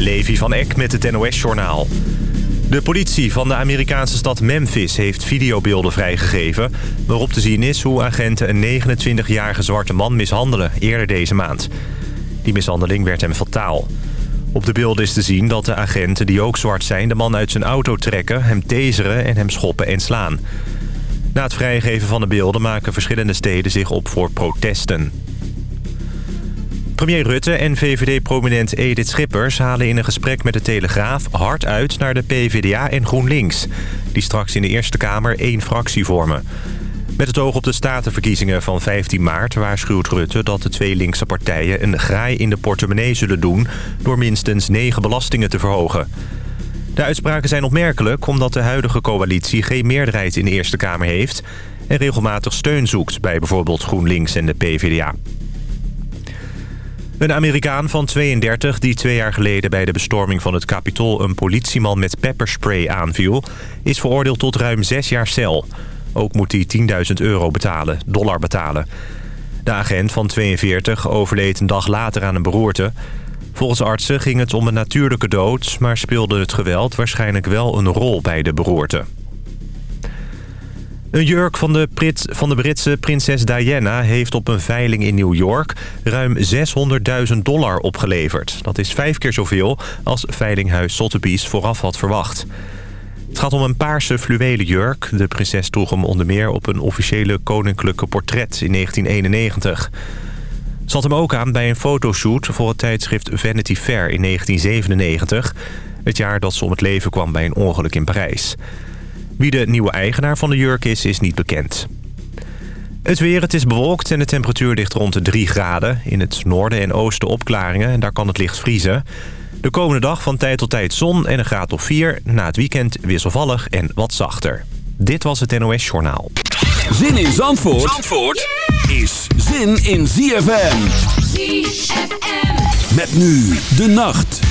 Levi van Eck met het NOS-journaal. De politie van de Amerikaanse stad Memphis heeft videobeelden vrijgegeven... waarop te zien is hoe agenten een 29-jarige zwarte man mishandelen eerder deze maand. Die mishandeling werd hem fataal. Op de beelden is te zien dat de agenten die ook zwart zijn... de man uit zijn auto trekken, hem taseren en hem schoppen en slaan. Na het vrijgeven van de beelden maken verschillende steden zich op voor protesten. Premier Rutte en VVD-prominent Edith Schippers halen in een gesprek met de Telegraaf hard uit naar de PvdA en GroenLinks. Die straks in de Eerste Kamer één fractie vormen. Met het oog op de statenverkiezingen van 15 maart waarschuwt Rutte dat de twee linkse partijen een graai in de portemonnee zullen doen door minstens negen belastingen te verhogen. De uitspraken zijn opmerkelijk omdat de huidige coalitie geen meerderheid in de Eerste Kamer heeft en regelmatig steun zoekt bij bijvoorbeeld GroenLinks en de PvdA. Een Amerikaan van 32 die twee jaar geleden bij de bestorming van het Capitool... een politieman met pepperspray aanviel, is veroordeeld tot ruim zes jaar cel. Ook moet hij 10.000 euro betalen, dollar betalen. De agent van 42 overleed een dag later aan een beroerte. Volgens artsen ging het om een natuurlijke dood... maar speelde het geweld waarschijnlijk wel een rol bij de beroerte. Een jurk van de, van de Britse prinses Diana heeft op een veiling in New York ruim 600.000 dollar opgeleverd. Dat is vijf keer zoveel als veilinghuis Sotheby's vooraf had verwacht. Het gaat om een paarse fluwelen jurk. De prinses droeg hem onder meer op een officiële koninklijke portret in 1991. Ze had hem ook aan bij een fotoshoot voor het tijdschrift Vanity Fair in 1997. Het jaar dat ze om het leven kwam bij een ongeluk in Parijs. Wie de nieuwe eigenaar van de jurk is, is niet bekend. Het weer, het is bewolkt en de temperatuur ligt rond de 3 graden. In het noorden en oosten opklaringen en daar kan het licht vriezen. De komende dag van tijd tot tijd zon en een graad of 4. Na het weekend wisselvallig en wat zachter. Dit was het NOS Journaal. Zin in Zandvoort, Zandvoort is zin in ZFM. ZFM. Met nu de nacht.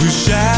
We shine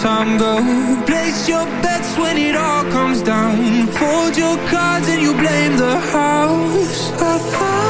time go. Place your bets when it all comes down. Fold your cards and you blame the house. I thought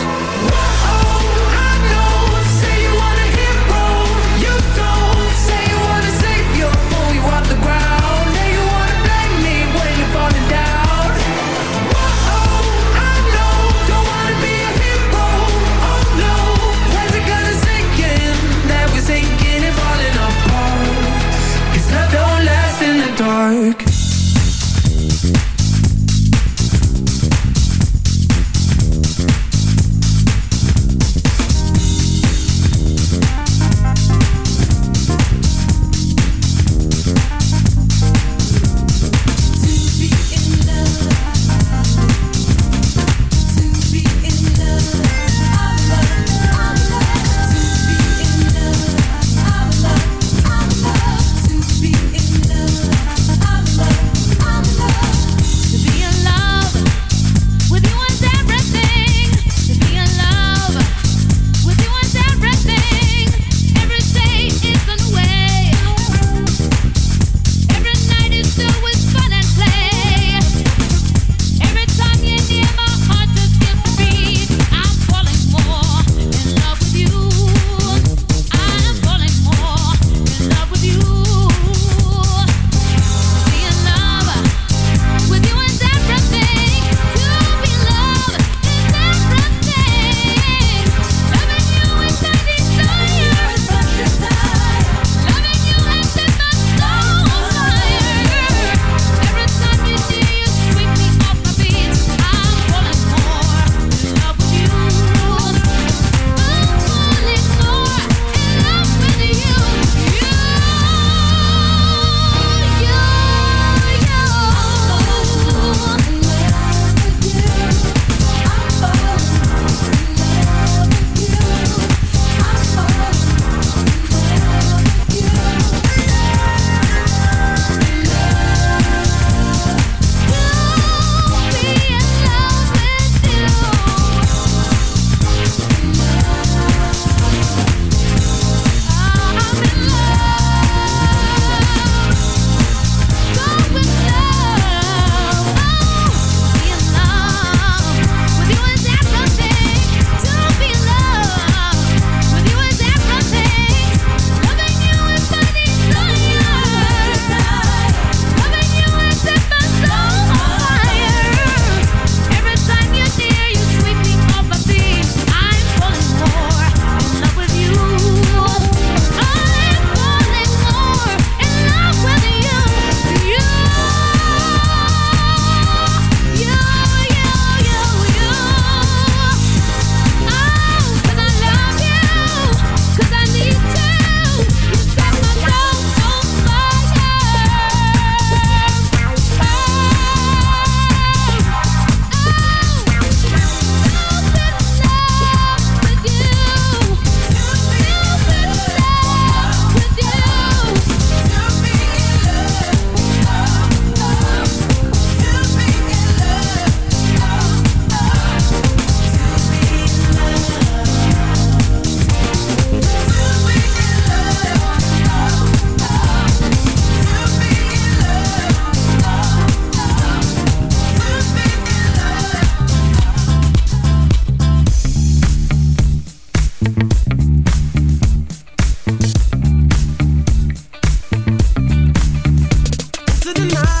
the night.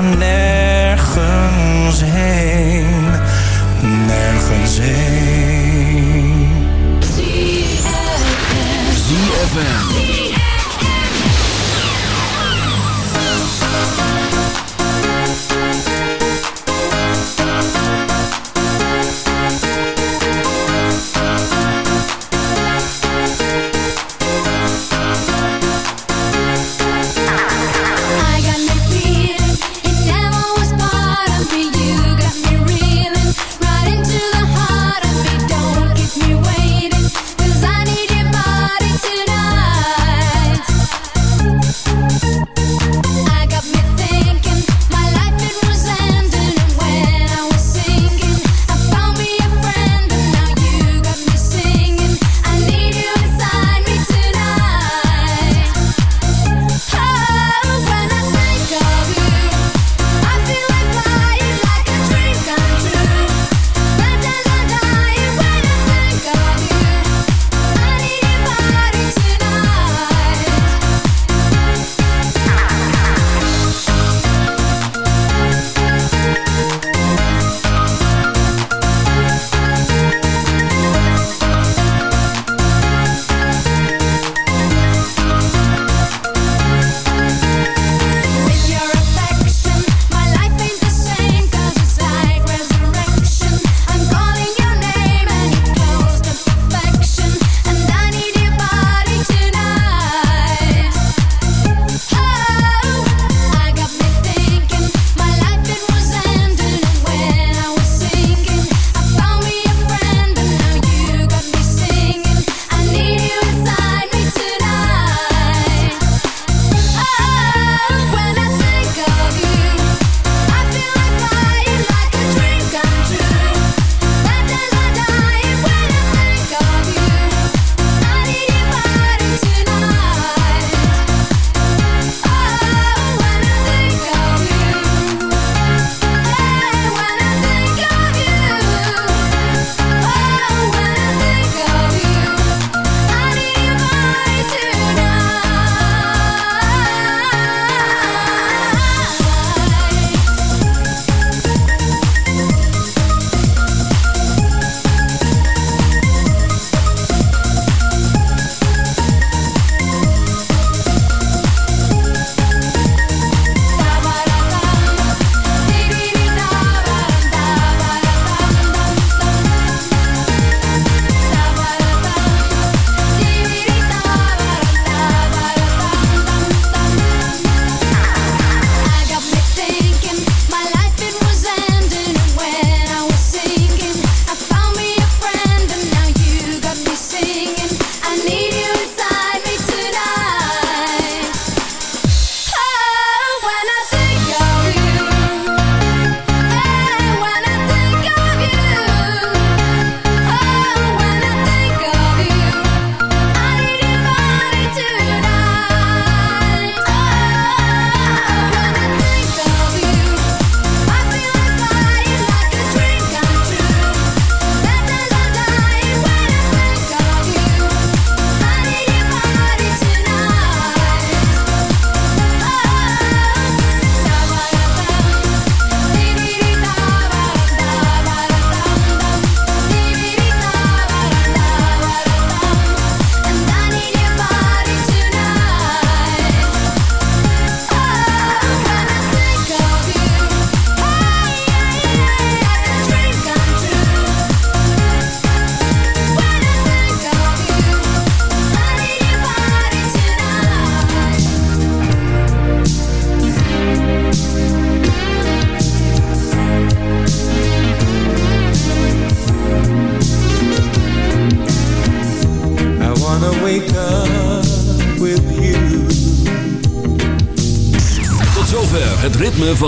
ik ga